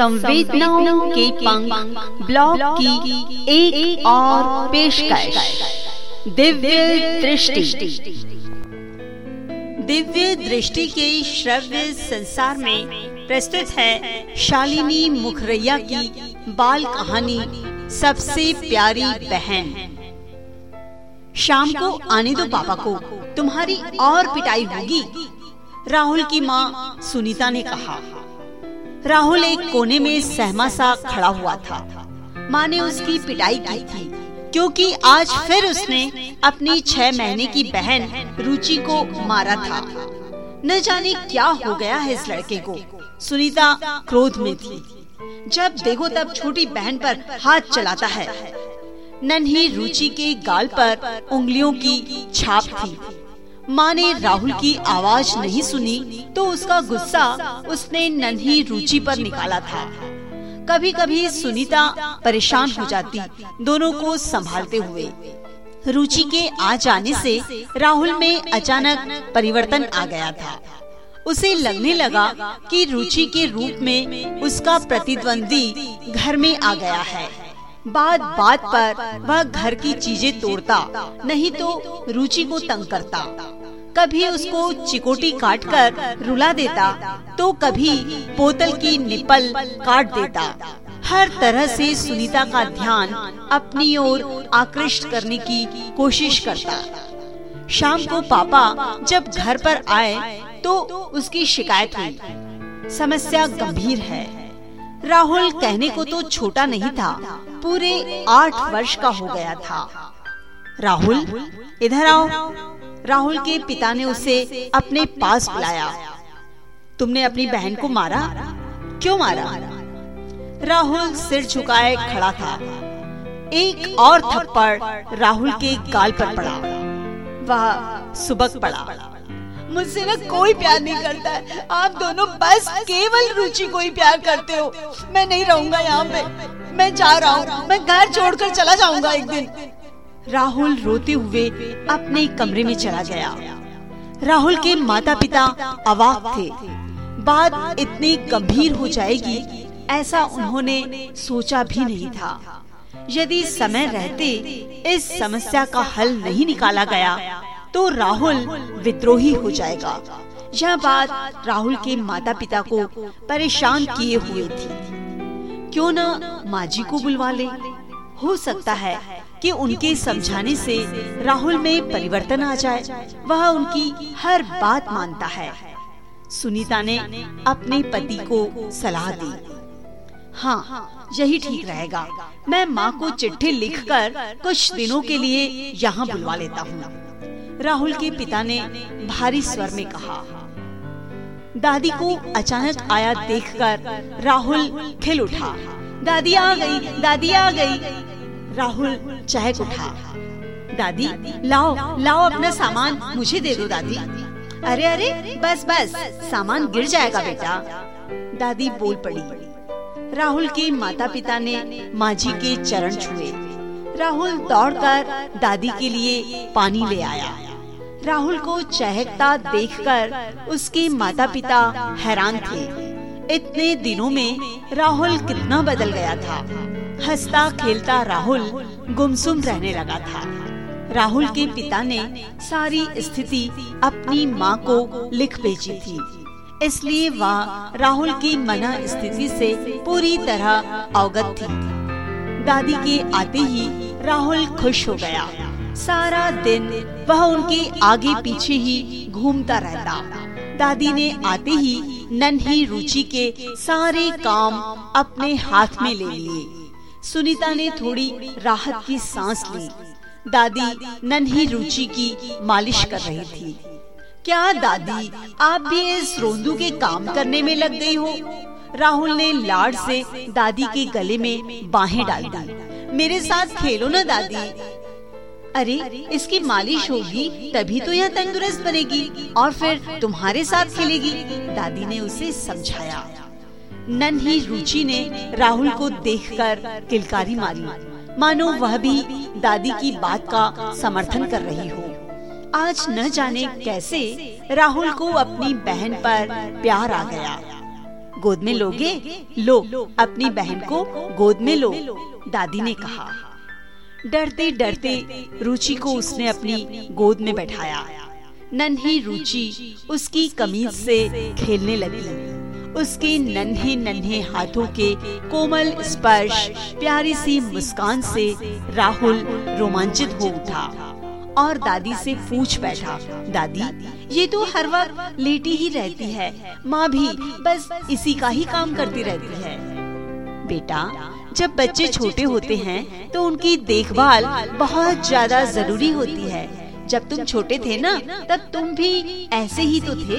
संवेदनाओं के पंख ब्लॉग की एक, एक और पेशकश। दिव्य दृष्टि। दिव्य दृष्टि के श्रव्य संसार में प्रस्तुत है शालिनी मुखरैया की बाल कहानी सबसे प्यारी बहन। शाम को आने दो पापा को तुम्हारी और पिटाई होगी। राहुल की माँ सुनीता ने कहा राहुल एक कोने में सहमा सा खड़ा हुआ था। माँ ने उसकी पिटाई की थी, क्योंकि आज फिर उसने अपनी छह महीने की बहन रुचि को मारा था। न जाने क्या हो गया है इस लड़के को, सुनीता क्रोध में थी। जब देखो तब छोटी बहन पर हाथ चलाता है। नन्ही रुचि के गाल पर उंगलियों की छाप थी। माँ ने राहुल की आवाज़ नहीं सुनी तो उसका गुस्सा उसने नन्ही रुचि पर निकाला था। कभी कभी सुनीता परेशान हो जाती, दोनों को संभालते हुए। रुचि के आ जाने से राहुल में अचानक परिवर्तन आ गया था। उसे लगने लगा कि रुचि के रूप में उसका प्रतिद्वंदी घर में आ गया है। बात बात पर वह घर की चीज़ें तोड़ता, नहीं तो रुचि को तंग करता। कभी उसको चिकोटी काट कर रुला देता तो कभी बोतल की निपल काट देता। हर तरह से सुनीता का ध्यान अपनी ओर आकृष्ट करने की कोशिश करता। शाम को पापा जब घर पर आए तो उसकी शिकायत हुई। समस्या गंभीर है। राहुल कहने को तो छोटा नहीं था, पूरे आठ वर्ष का हो गया था। राहुल, इधर आओ। राहुल के पिता ने उसे अपने पास बुलाया। तुमने अपनी बहन को मारा? क्यों मारा? राहुल सिर झुकाए खड़ा था। एक और थप्पड़ राहुल के गाल पर पड़ा। वह सुबक पड़ा। मुझसे ना कोई प्यार नहीं करता है। आप दोनों बस केवल रुचि को ही प्यार करते हो। मैं नहीं रहूँगा यहाँ पे। मैं जा रहा हूँ। मैं घर छोड़कर चला जाऊँगा एक दिन। राहुल रोते हुए अपने कमरे में चला गया। राहुल के माता पिता अवाक थे। बात इतनी गंभीर हो जाएगी, ऐसा उन्होंने सोचा भी नहीं था। यदि समय रहते, इस समस्या का हल नहीं निकाला गया तो राहुल विद्रोही हो जाएगा। यह बात राहुल के माता पिता को परेशान किए हुए थी। क्यों न माँ जी को बुलवा ले? हो सकता है कि उनके समझाने से राहुल में परिवर्तन आ जाए। वह उनकी हर बात मानता है। सुनीता ने अपने पति को सलाह दी। हाँ यही ठीक रहेगा। मैं माँ को चिट्ठी लिखकर कुछ दिनों के लिए यहाँ बुलवा लेता हूँ। राहुल के पिता ने भारी स्वर में कहा, दादी को अचानक आया देखकर राहुल खिल उठा। दादी आ गई, दादी आ गई राहुल चाय को उठा दादी लाओ लाओ अपना सामान मुझे दे दो दादी। अरे अरे बस बस सामान गिर जाएगा बेटा। दादी बोल पड़ी। राहुल के माता पिता ने माँ जी के चरण छुए। राहुल दौड़कर दादी के लिए पानी ले आया। राहुल को चहकता देखकर उसके माता पिता हैरान थे। इतने दिनों में राहुल कितना बदल गया था। हंसता खेलता राहुल गुमसुम रहने लगा था। राहुल के पिता ने सारी स्थिति अपनी माँ को लिख भेजी थी। इसलिए वह राहुल की मना स्थिति से पूरी तरह अवगत थी। दादी के आते ही राहुल खुश हो गया। सारा दिन वह उनके आगे पीछे ही घूमता रहता। दादी ने आते ही नन्ही रुचि के सारे काम अपने हाथ में ले लिए। सुनीता ने थोड़ी राहत की सांस ली। दादी नन्ही रुचि की मालिश कर रही थी। क्या दादी, आप भी इस रोंदू के काम करने में लग गई हो? राहुल ने लाड से दादी के गले में बाहें डाल दी। मेरे साथ खेलो ना दादी। अरे, इसकी मालिश होगी, तभी तो यह तंदुरुस्त बनेगी और फिर तुम्हारे साथ खेलेगी, दादी ने उसे समझाया। नन्ही रुचि ने राहुल को देखकर किलकारी मारी। मानो वह भी दादी की बात का समर्थन कर रही हो। आज न जाने कैसे राहुल को अपनी बहन पर प्यार आ गया। गोद में लोगे? लो, अपनी बहन को गोद में लो, दादी ने कहा। डरते डरते रुचि को उसने अपनी गोद में बैठाया। नन्ही रुचि उसकी कमीज से खेलने लगी। उसके नन्हे नन्हे हाथों के कोमल स्पर्श प्यारी सी मुस्कान से राहुल रोमांचित हो उठा और दादी से पूछ बैठा, दादी, ये तो हर वक्त लेटी ही रहती है। माँ भी बस इसी का ही काम करती रहती है। बेटा, जब बच्चे छोटे होते हैं तो उनकी देखभाल बहुत ज़्यादा ज़रूरी होती है। जब तुम छोटे थे ना, तब तुम भी ऐसे ही तो थे।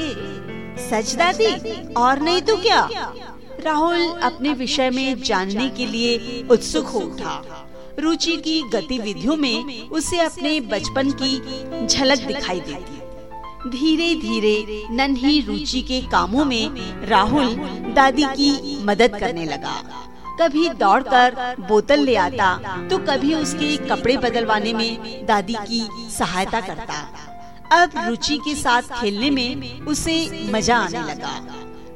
सच दादी और नहीं तो क्या? राहुल अपने विषय में जानने के लिए उत्सुक हो उठा। रुचि की गतिविधियों में उसे अपने बचपन की झलक दिखाई देती। धीरे धीरे नन्ही रुचि के कामों में राहुल दादी की मदद करने लगा। कभी दौड़कर बोतल ले आता तो कभी उसके कपड़े बदलवाने में दादी की सहायता करता। अब रुचि के साथ खेलने में उसे मज़ा आने लगा।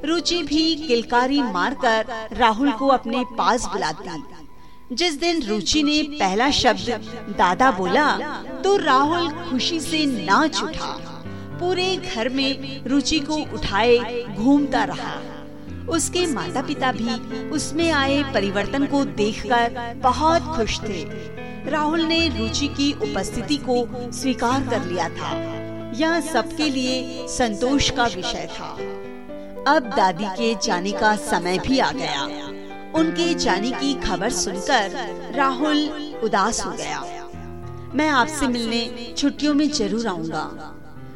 रुचि भी किलकारी मारकर राहुल को अपने पास बुलाती। जिस दिन रुचि ने पहला शब्द दादा बोला तो राहुल खुशी से नाच उठा। पूरे घर में रुचि को उठाए, घूमता रहा। उसके माता पिता भी उसमें आए परिवर्तन को देखकर बहुत खुश थे। राहुल ने रुचि की उपस्थिति को स्वीकार कर लिया था। यह सबके लिए संतोष का विषय था। अब दादी के जाने का समय भी आ गया। उनके जाने की खबर सुनकर राहुल उदास हो गया। मैं आपसे मिलने छुट्टियों में ज़रूर आऊँगा।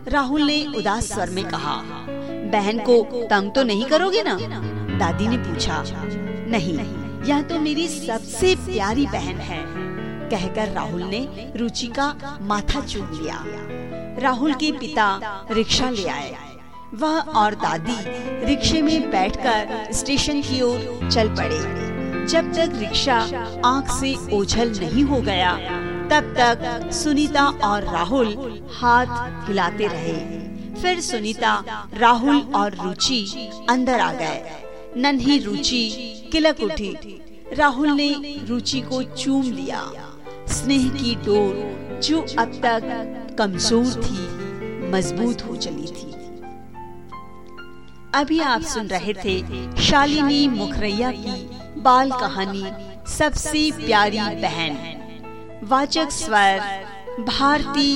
राहुल ने उदास स्वर में कहा, बहन को तंग तो नहीं करोगे ना? दादी ने पूछा, नहीं यह तो मेरी सबसे प्यारी बहन है। कहकर राहुल ने रुचि का माथा चूम लिया। राहुल के पिता रिक्शा ले आए। वह और दादी रिक्शे में बैठकर स्टेशन की ओर चल पड़े। जब तक रिक्शा आँख से ओझल नहीं हो गया, तब तक सुनीता और राहुल हाथ हिलाते रहे। फिर सुनीता, राहुल और रुचि अंदर आ गए। नन्ही रुचि किलक उठी। राहुल ने रुचि को चूम लिया। स्नेह की डोर जो अब तक कमज़ोर थी, मज़बूत हो चली थी। अभी आप सुन रहे थे शालिनी मुखरैया की बाल कहानी, सबसे प्यारी बहन। वाचक स्वर, भारती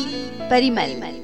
परिमल।